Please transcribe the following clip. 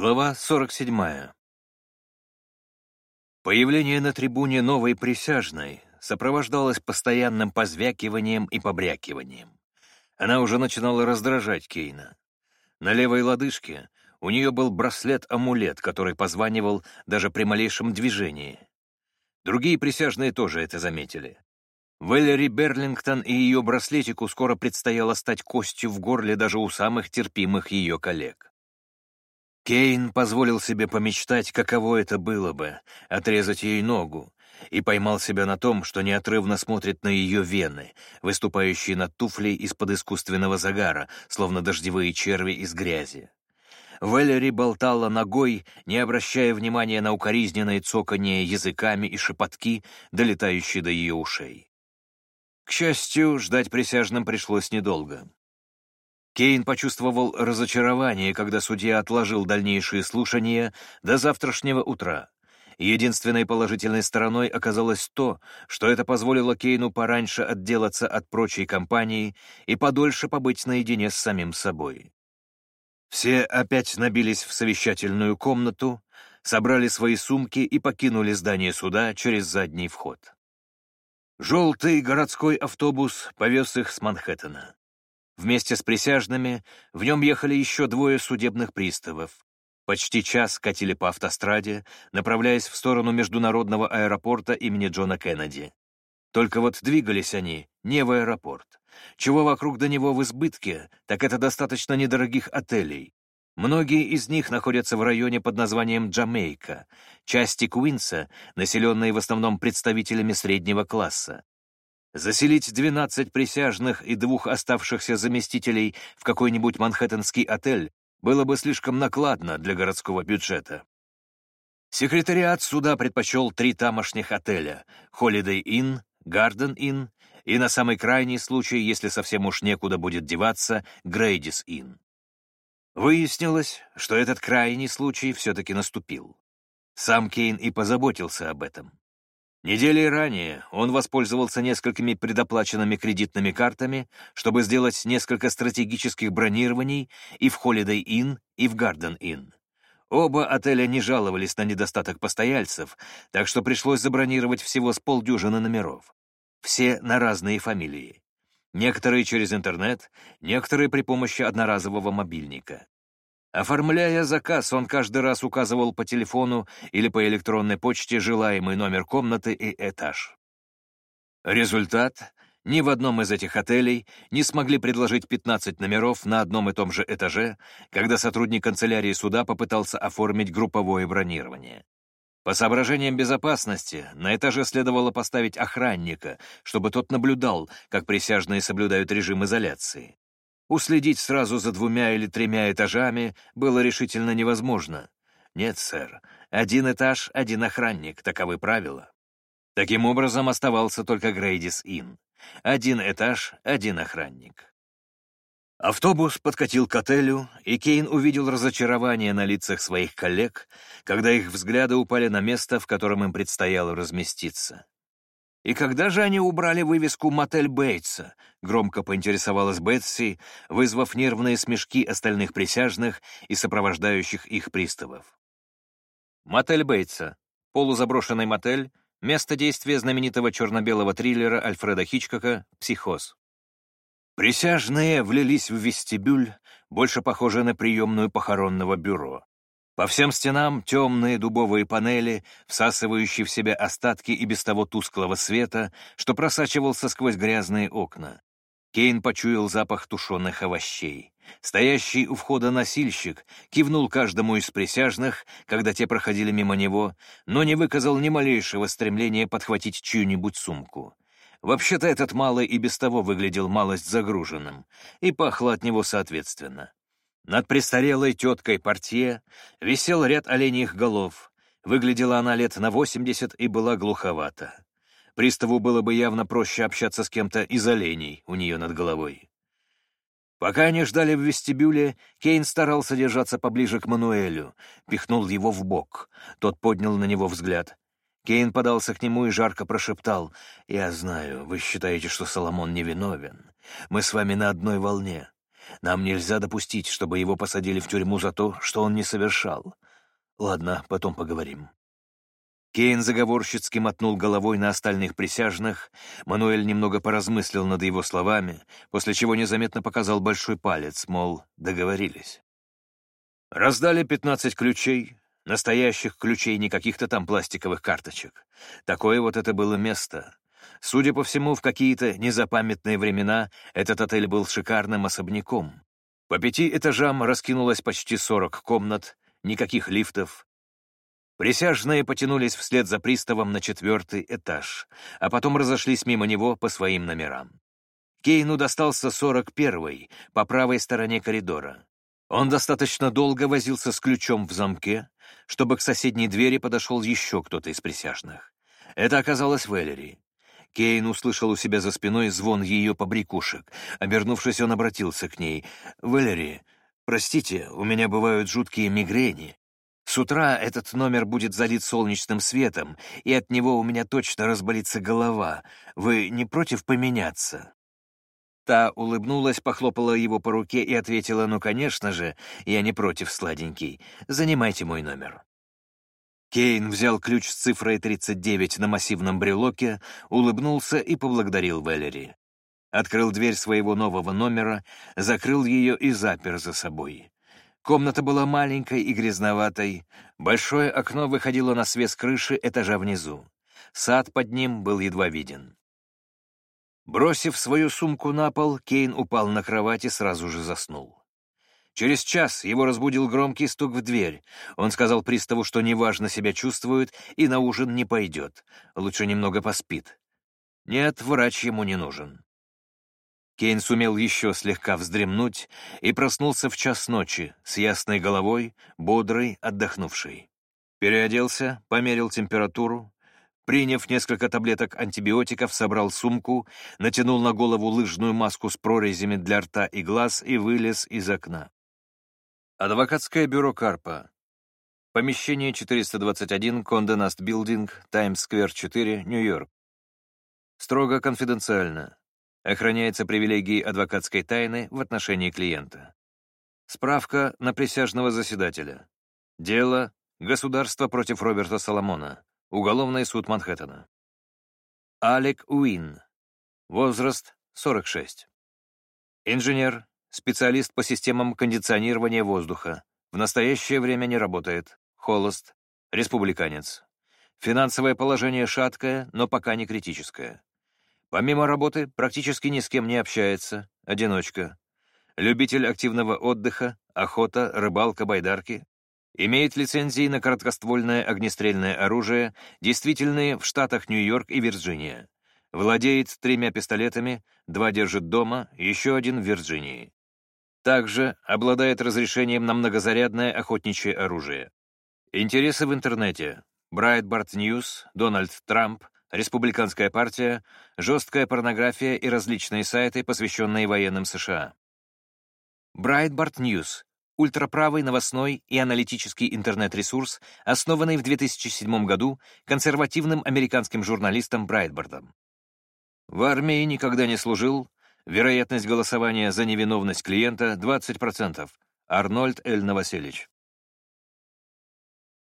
Глава 47. Появление на трибуне новой присяжной сопровождалось постоянным позвякиванием и побрякиванием. Она уже начинала раздражать Кейна. На левой лодыжке у нее был браслет-амулет, который позванивал даже при малейшем движении. Другие присяжные тоже это заметили. Вэллери Берлингтон и ее браслетику скоро предстояло стать костью в горле даже у самых терпимых ее коллег. Кейн позволил себе помечтать, каково это было бы — отрезать ей ногу, и поймал себя на том, что неотрывно смотрит на ее вены, выступающие над туфлей из-под искусственного загара, словно дождевые черви из грязи. Валери болтала ногой, не обращая внимания на укоризненное цоканье языками и шепотки, долетающие до ее ушей. К счастью, ждать присяжным пришлось недолго. Кейн почувствовал разочарование, когда судья отложил дальнейшие слушания до завтрашнего утра. Единственной положительной стороной оказалось то, что это позволило Кейну пораньше отделаться от прочей компании и подольше побыть наедине с самим собой. Все опять набились в совещательную комнату, собрали свои сумки и покинули здание суда через задний вход. Желтый городской автобус повез их с Манхэттена. Вместе с присяжными в нем ехали еще двое судебных приставов. Почти час катили по автостраде, направляясь в сторону международного аэропорта имени Джона Кеннеди. Только вот двигались они не в аэропорт. Чего вокруг до него в избытке, так это достаточно недорогих отелей. Многие из них находятся в районе под названием Джамейка, части Куинса, населенные в основном представителями среднего класса. Заселить 12 присяжных и двух оставшихся заместителей в какой-нибудь манхэттенский отель было бы слишком накладно для городского бюджета. Секретариат суда предпочел три тамошних отеля — Holiday Inn, Garden Inn и, на самый крайний случай, если совсем уж некуда будет деваться, Грейдис Inn. Выяснилось, что этот крайний случай все-таки наступил. Сам Кейн и позаботился об этом. Недели ранее он воспользовался несколькими предоплаченными кредитными картами, чтобы сделать несколько стратегических бронирований и в Holiday Inn, и в Garden Inn. Оба отеля не жаловались на недостаток постояльцев, так что пришлось забронировать всего с полдюжины номеров. Все на разные фамилии. Некоторые через интернет, некоторые при помощи одноразового мобильника. Оформляя заказ, он каждый раз указывал по телефону или по электронной почте желаемый номер комнаты и этаж. Результат — ни в одном из этих отелей не смогли предложить 15 номеров на одном и том же этаже, когда сотрудник канцелярии суда попытался оформить групповое бронирование. По соображениям безопасности на этаже следовало поставить охранника, чтобы тот наблюдал, как присяжные соблюдают режим изоляции. Уследить сразу за двумя или тремя этажами было решительно невозможно. Нет, сэр, один этаж — один охранник, таковы правила. Таким образом, оставался только Грейдис Inn. Один этаж — один охранник. Автобус подкатил к отелю, и Кейн увидел разочарование на лицах своих коллег, когда их взгляды упали на место, в котором им предстояло разместиться. «И когда же они убрали вывеску «Мотель Бейтса»?» — громко поинтересовалась Бетси, вызвав нервные смешки остальных присяжных и сопровождающих их приставов. «Мотель Бейтса» — полузаброшенный мотель, место действия знаменитого черно-белого триллера Альфреда Хичкока «Психоз». Присяжные влились в вестибюль, больше похожий на приемную похоронного бюро. По всем стенам темные дубовые панели, всасывающие в себя остатки и без того тусклого света, что просачивался сквозь грязные окна. Кейн почуял запах тушеных овощей. Стоящий у входа носильщик кивнул каждому из присяжных, когда те проходили мимо него, но не выказал ни малейшего стремления подхватить чью-нибудь сумку. Вообще-то этот малый и без того выглядел малость загруженным, и пахло от него соответственно. Над престарелой теткой портье висел ряд оленьих голов. Выглядела она лет на восемьдесят и была глуховата. Приставу было бы явно проще общаться с кем-то из оленей у нее над головой. Пока они ждали в вестибюле, Кейн старался держаться поближе к Мануэлю, пихнул его в бок. Тот поднял на него взгляд. Кейн подался к нему и жарко прошептал, «Я знаю, вы считаете, что Соломон невиновен. Мы с вами на одной волне. Нам нельзя допустить, чтобы его посадили в тюрьму за то, что он не совершал. Ладно, потом поговорим». Кейн заговорщицки мотнул головой на остальных присяжных, Мануэль немного поразмыслил над его словами, после чего незаметно показал большой палец, мол, договорились. Раздали пятнадцать ключей, настоящих ключей, не каких-то там пластиковых карточек. Такое вот это было место. Судя по всему, в какие-то незапамятные времена этот отель был шикарным особняком. По пяти этажам раскинулось почти сорок комнат, никаких лифтов, Присяжные потянулись вслед за приставом на четвертый этаж, а потом разошлись мимо него по своим номерам. Кейну достался сорок первый, по правой стороне коридора. Он достаточно долго возился с ключом в замке, чтобы к соседней двери подошел еще кто-то из присяжных. Это оказалась Валери. Кейн услышал у себя за спиной звон ее побрякушек. Обернувшись, он обратился к ней. «Валери, простите, у меня бывают жуткие мигрени. С утра этот номер будет залит солнечным светом, и от него у меня точно разболится голова. Вы не против поменяться?» Та улыбнулась, похлопала его по руке и ответила, «Ну, конечно же, я не против, сладенький. Занимайте мой номер». Кейн взял ключ с цифрой 39 на массивном брелоке, улыбнулся и поблагодарил Валери. Открыл дверь своего нового номера, закрыл ее и запер за собой. Комната была маленькой и грязноватой. Большое окно выходило на свес крыши этажа внизу. Сад под ним был едва виден. Бросив свою сумку на пол, Кейн упал на кровать и сразу же заснул. Через час его разбудил громкий стук в дверь. Он сказал приставу, что неважно себя чувствует и на ужин не пойдет. Лучше немного поспит. Нет, врач ему не нужен. Кейн сумел еще слегка вздремнуть и проснулся в час ночи с ясной головой, бодрой, отдохнувшей. Переоделся, померил температуру, приняв несколько таблеток антибиотиков, собрал сумку, натянул на голову лыжную маску с прорезями для рта и глаз и вылез из окна. Адвокатское бюро Карпа. Помещение 421, Кондо Наст Билдинг, Таймс-сквер 4, Нью-Йорк. Строго конфиденциально. Охраняется привилегией адвокатской тайны в отношении клиента. Справка на присяжного заседателя. Дело «Государство против Роберта Соломона». Уголовный суд Манхэттена. Алек Уин. Возраст 46. Инженер, специалист по системам кондиционирования воздуха. В настоящее время не работает. Холост. Республиканец. Финансовое положение шаткое, но пока не критическое. Помимо работы, практически ни с кем не общается, одиночка. Любитель активного отдыха, охота, рыбалка, байдарки. Имеет лицензии на короткоствольное огнестрельное оружие, действительные в штатах Нью-Йорк и Вирджиния. Владеет тремя пистолетами, два держит дома, еще один в Вирджинии. Также обладает разрешением на многозарядное охотничье оружие. Интересы в интернете. Breitbart News, Дональд Трамп, Республиканская партия, жесткая порнография и различные сайты, посвященные военным США. Breitbart News — ультраправый новостной и аналитический интернет-ресурс, основанный в 2007 году консервативным американским журналистом Брайтбартом. В армии никогда не служил, вероятность голосования за невиновность клиента — 20%. Арнольд Эль Новоселич.